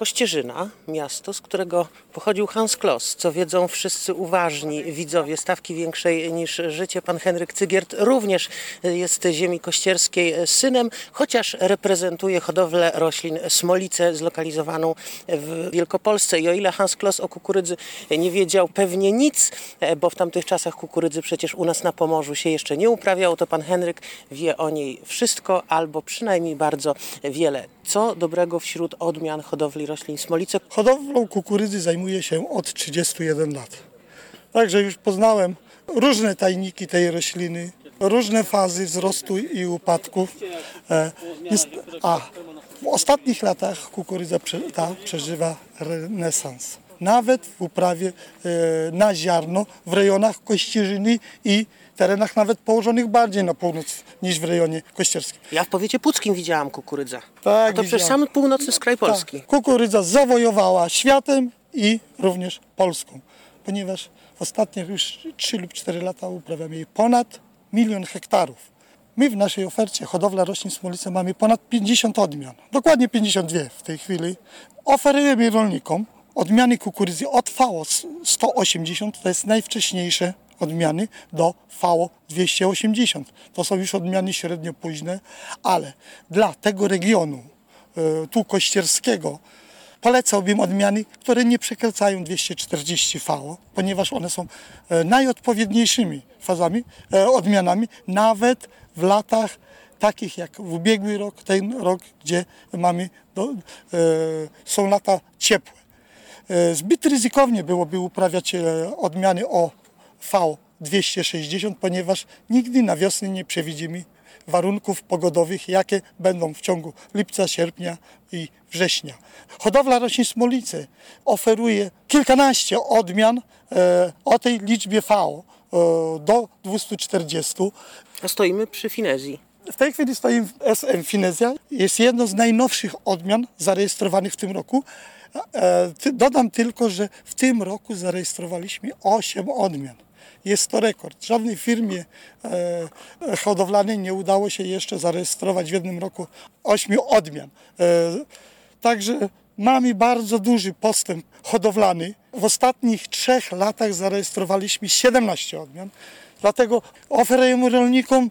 Kościerzyna, miasto, z którego pochodził Hans Kloss, co wiedzą wszyscy uważni widzowie stawki większej niż życie. Pan Henryk Cygiert również jest ziemi kościerskiej synem, chociaż reprezentuje hodowlę roślin Smolicę zlokalizowaną w Wielkopolsce. I o ile Hans Kloss o kukurydzy nie wiedział pewnie nic, bo w tamtych czasach kukurydzy przecież u nas na Pomorzu się jeszcze nie uprawiał, to pan Henryk wie o niej wszystko albo przynajmniej bardzo wiele. Co dobrego wśród odmian hodowli roślin Smolice? Hodowlą kukurydzy zajmuję się od 31 lat. Także już poznałem różne tajniki tej rośliny, różne fazy wzrostu i upadków. E, a w ostatnich latach kukurydza ta przeżywa renesans. Nawet w uprawie e, na ziarno w rejonach Kościerzyny i terenach nawet położonych bardziej na północ niż w rejonie kościerskim. Ja w powiecie puckim widziałam kukurydzę. Tak, A to przecież sam północny skraj Polski. Tak. Kukurydza zawojowała światem i również Polską, ponieważ w ostatnich już 3 lub 4 lata uprawiamy jej ponad milion hektarów. My w naszej ofercie hodowla roślin smolicy mamy ponad 50 odmian, dokładnie 52 w tej chwili. Oferujemy rolnikom odmiany kukurydzy od VO 180, to jest najwcześniejsze odmiany do VO 280. To są już odmiany średnio późne, ale dla tego regionu, e, tu kościerskiego, polecałbym odmiany, które nie przekraczają 240 VO, ponieważ one są e, najodpowiedniejszymi fazami, e, odmianami, nawet w latach takich jak w ubiegły rok, ten rok, gdzie mamy, do, są lata ciepłe. Zbyt ryzykownie byłoby uprawiać odmiany o V260, ponieważ nigdy na wiosnę nie przewidzimy warunków pogodowych, jakie będą w ciągu lipca, sierpnia i września. Hodowla roślin smolicy oferuje kilkanaście odmian e, o tej liczbie V e, do 240. stoimy przy finezji. W tej chwili stoimy w SM Finezja. Jest jedno z najnowszych odmian zarejestrowanych w tym roku. E, dodam tylko, że w tym roku zarejestrowaliśmy 8 odmian. Jest to rekord. Żadnej firmie e, hodowlanej nie udało się jeszcze zarejestrować w jednym roku 8 odmian. E, także mamy bardzo duży postęp hodowlany. W ostatnich trzech latach zarejestrowaliśmy 17 odmian. Dlatego oferujemy rolnikom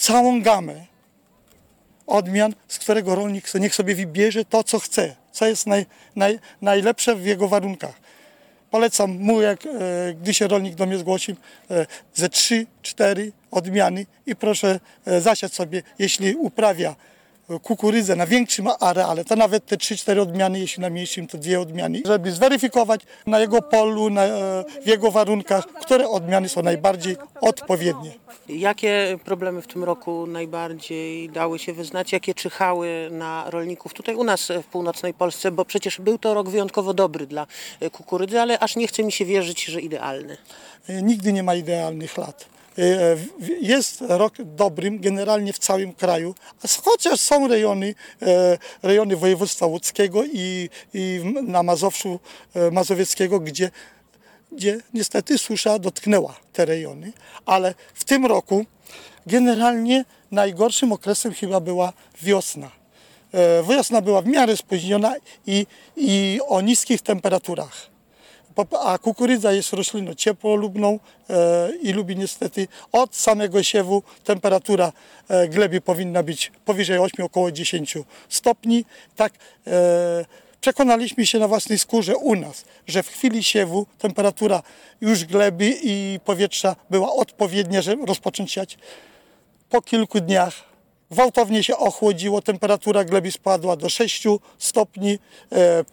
całą gamę odmian, z którego rolnik niech sobie wybierze to, co chce, co jest naj, naj, najlepsze w jego warunkach. Polecam mu, jak, e, gdy się rolnik do mnie zgłosi, e, ze 3-4 odmiany i proszę e, zasiać sobie, jeśli uprawia kukurydzę na większym areale, to nawet te 3-4 odmiany, jeśli na mniejszym, to dwie odmiany, żeby zweryfikować na jego polu, na, w jego warunkach, które odmiany są najbardziej odpowiednie. Jakie problemy w tym roku najbardziej dały się wyznać? Jakie czyhały na rolników tutaj u nas w północnej Polsce? Bo przecież był to rok wyjątkowo dobry dla kukurydzy, ale aż nie chce mi się wierzyć, że idealny. Nigdy nie ma idealnych lat. E, jest rok dobrym generalnie w całym kraju, chociaż są rejony, e, rejony województwa łódzkiego i, i na Mazowszu e, mazowieckiego, gdzie, gdzie niestety susza dotknęła te rejony, ale w tym roku generalnie najgorszym okresem chyba była wiosna. Wiosna była w miarę spóźniona i, i o niskich temperaturach a kukurydza jest rośliną ciepłolubną e, i lubi niestety od samego siewu temperatura e, gleby powinna być powyżej 8, około 10 stopni. Tak e, przekonaliśmy się na własnej skórze u nas, że w chwili siewu temperatura już gleby i powietrza była odpowiednia, żeby rozpocząć siać. Po kilku dniach gwałtownie się ochłodziło, temperatura gleby spadła do 6 stopni, e,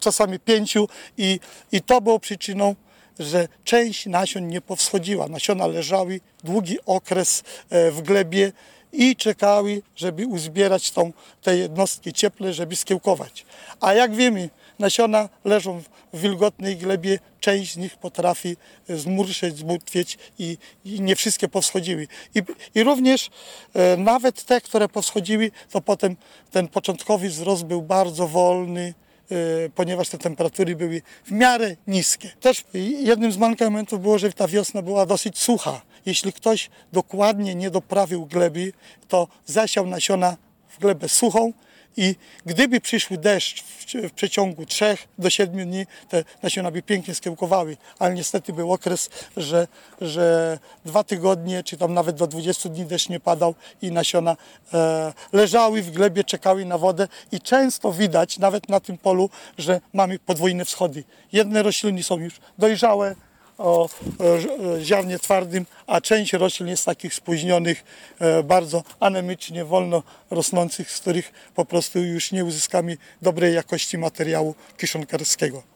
czasami 5 i, i to było przyczyną, że część nasion nie powschodziła. Nasiona leżały długi okres e, w glebie i czekały, żeby uzbierać tą, te jednostki cieple, żeby skiełkować. A jak wiemy, Nasiona leżą w wilgotnej glebie, część z nich potrafi zmurszeć, zbutwieć i, i nie wszystkie powschodziły. I, i również e, nawet te, które powschodziły, to potem ten początkowy wzrost był bardzo wolny, e, ponieważ te temperatury były w miarę niskie. Też jednym z mankamentów było, że ta wiosna była dosyć sucha. Jeśli ktoś dokładnie nie doprawił gleby, to zasiał nasiona w glebę suchą i gdyby przyszły deszcz w, przeciągu 3 do 7 dni, te nasiona by pięknie skiełkowały, ale niestety był okres, że, że dwa tygodnie, czy tam nawet do 20 dni deszcz nie padał i nasiona e, leżały w glebie, czekały na wodę i często widać nawet na tym polu, że mamy podwójne wschody. Jedne rośliny są już dojrzałe, o e, e, ziarnie twardym, a część roślin jest takich spóźnionych, e, bardzo anemicznie, wolno rosnących, z których po prostu już nie uzyskamy dobrej jakości materiału kiszonkarskiego.